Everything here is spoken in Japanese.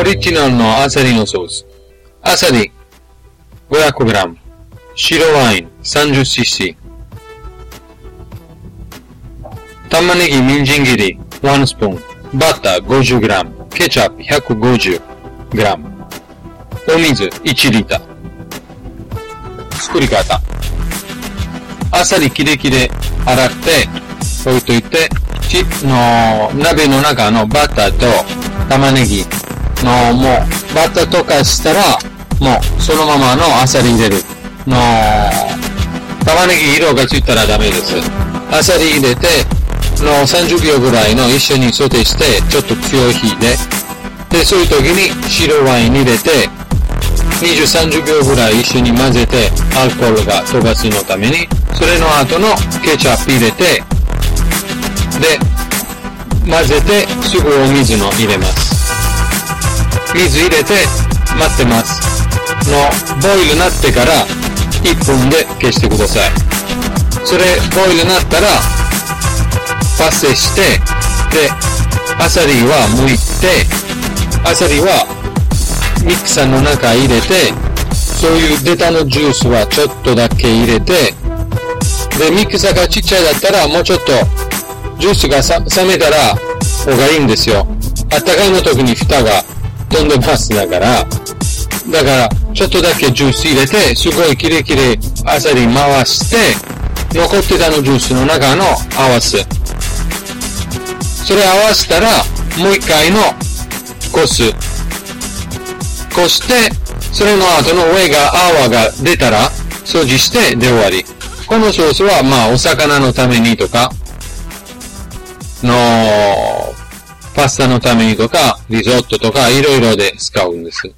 オリジナルのアサリのソース。アサリ 500g。白ワイン 30cc。玉ねぎ、人参切り1スプーン。バター 50g。ケチャップ 150g。お水1リッター。作り方。アサリキレキレ洗って置いといて、ちの鍋の中のバターと玉ねぎのもうバター溶かしたらもうそのままのアサリ入れる。の玉ねぎ色がついたらダメです。アサリ入れての30秒ぐらいの一緒にソテーしてちょっと強い火でで、そういう時に白ワイン入れて20、30秒ぐらい一緒に混ぜて、アルコールが飛ばすのために、それの後のケチャップ入れて、で、混ぜて、すぐお水の入れます。水入れて、待ってます。の、ボイルなってから、1分で消してください。それ、ボイルなったら、パセして、で、アサリは剥いて、アサリはミキサーの中入れて、そういう出たのジュースはちょっとだけ入れて、で、ミキサーがちっちゃいだったら、もうちょっと、ジュースが冷めたら、方がいいんですよ。あったかいの時に蓋が飛んでますだから、だから、ちょっとだけジュース入れて、すごいキレキレアサリ回して、残ってたのジュースの中の合わせ。それ合わせたら、もう一回のこす。こして、それの後の上が泡が出たら、掃除してで終わり。このソースは、まあ、お魚のためにとか、の、パスタのためにとか、リゾットとか、いろいろで使うんです。